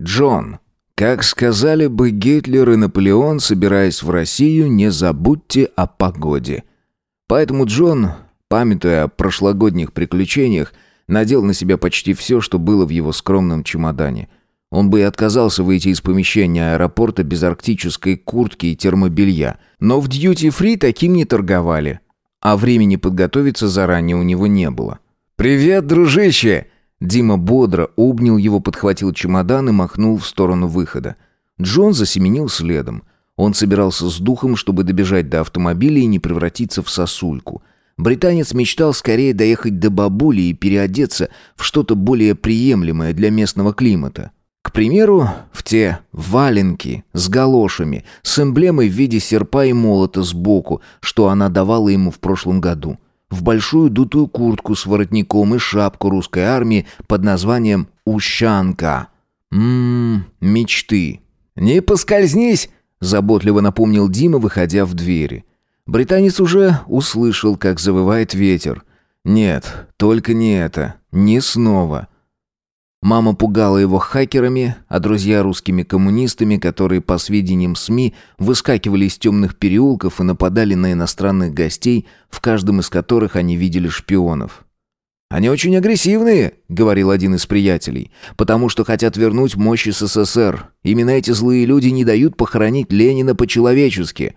Джон, как сказали бы Гитлер и Наполеон, собираясь в Россию, не забудьте о погоде. Поэтому Джон, памятуя о прошлогодних приключениях, надел на себя почти все, что было в его скромном чемодане. Он бы и отказался выйти из помещения аэропорта без арктической куртки и термобелья. Но в дьюти-фри таким не торговали. А времени подготовиться заранее у него не было. «Привет, дружище!» Дима бодро обнял его, подхватил чемодан и махнул в сторону выхода. Джон засеменил следом. Он собирался с духом, чтобы добежать до автомобиля и не превратиться в сосульку. Британец мечтал скорее доехать до бабули и переодеться в что-то более приемлемое для местного климата. К примеру, в те валенки с галошами, с эмблемой в виде серпа и молота сбоку, что она давала ему в прошлом году – в большую дутую куртку с воротником и шапку русской армии под названием «Ущанка». Ммм, мечты. «Не поскользнись!» – заботливо напомнил Дима, выходя в двери. Британец уже услышал, как завывает ветер. «Нет, только не это. Не снова. Мама пугала его хакерами, а друзья русскими коммунистами, которые, по сведениям СМИ, выскакивали из темных переулков и нападали на иностранных гостей, в каждом из которых они видели шпионов. «Они очень агрессивные», — говорил один из приятелей, «потому что хотят вернуть мощь СССР. Именно эти злые люди не дают похоронить Ленина по-человечески».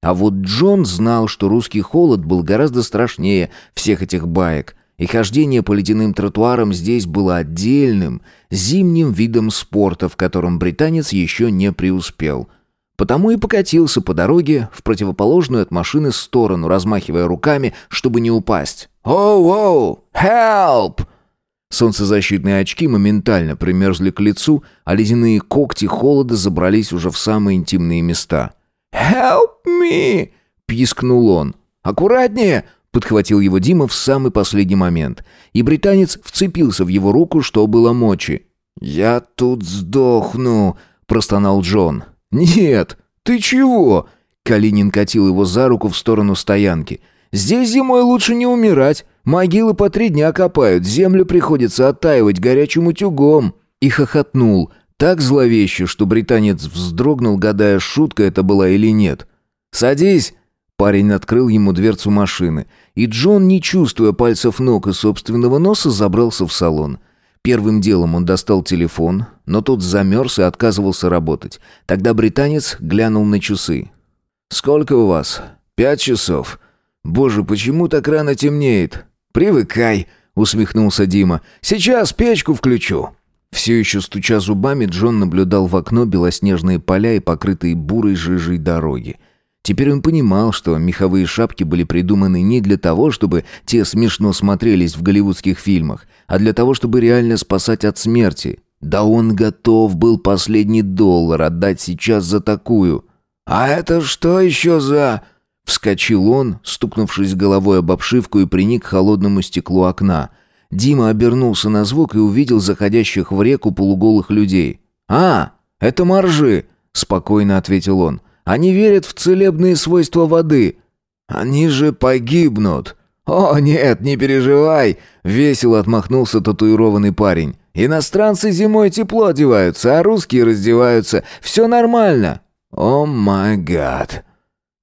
А вот Джон знал, что русский холод был гораздо страшнее всех этих баек, и хождение по ледяным тротуарам здесь было отдельным, зимним видом спорта, в котором британец еще не преуспел. Потому и покатился по дороге в противоположную от машины сторону, размахивая руками, чтобы не упасть. «Оу-оу! Help!» Солнцезащитные очки моментально примерзли к лицу, а ледяные когти холода забрались уже в самые интимные места. «Help me!» — пискнул он. «Аккуратнее!» Подхватил его Дима в самый последний момент. И британец вцепился в его руку, что было мочи. «Я тут сдохну», — простонал Джон. «Нет, ты чего?» Калинин катил его за руку в сторону стоянки. «Здесь зимой лучше не умирать. Могилы по три дня копают, землю приходится оттаивать горячим утюгом». И хохотнул, так зловеще, что британец вздрогнул, гадая, шутка это была или нет. «Садись!» Парень открыл ему дверцу машины, и Джон, не чувствуя пальцев ног и собственного носа, забрался в салон. Первым делом он достал телефон, но тот замерз и отказывался работать. Тогда британец глянул на часы. «Сколько у вас?» «Пять часов». «Боже, почему так рано темнеет?» «Привыкай», — усмехнулся Дима. «Сейчас печку включу». Все еще стуча зубами, Джон наблюдал в окно белоснежные поля и покрытые бурой жижей дороги. Теперь он понимал, что меховые шапки были придуманы не для того, чтобы те смешно смотрелись в голливудских фильмах, а для того, чтобы реально спасать от смерти. Да он готов был последний доллар отдать сейчас за такую. «А это что еще за...» Вскочил он, стукнувшись головой об обшивку и приник к холодному стеклу окна. Дима обернулся на звук и увидел заходящих в реку полуголых людей. «А, это моржи!» — спокойно ответил он. Они верят в целебные свойства воды. Они же погибнут. О, нет, не переживай, весело отмахнулся татуированный парень. Иностранцы зимой тепло одеваются, а русские раздеваются. Все нормально. О май гад.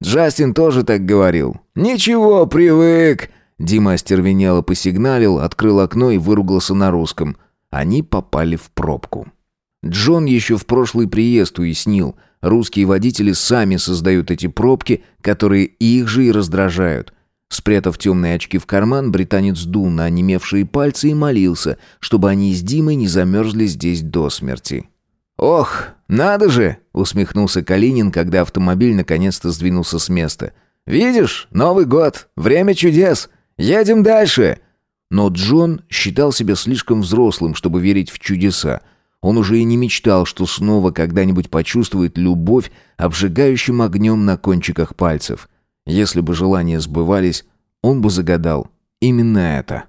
Джастин тоже так говорил. Ничего, привык. Дима остервенело посигналил, открыл окно и выругался на русском. Они попали в пробку. Джон еще в прошлый приезд уяснил, Русские водители сами создают эти пробки, которые их же и раздражают. Спрятав темные очки в карман, британец дул на онемевшие пальцы и молился, чтобы они с Димой не замерзли здесь до смерти. «Ох, надо же!» — усмехнулся Калинин, когда автомобиль наконец-то сдвинулся с места. «Видишь, Новый год, время чудес! Едем дальше!» Но Джон считал себя слишком взрослым, чтобы верить в чудеса. Он уже и не мечтал, что снова когда-нибудь почувствует любовь обжигающим огнем на кончиках пальцев. Если бы желания сбывались, он бы загадал именно это.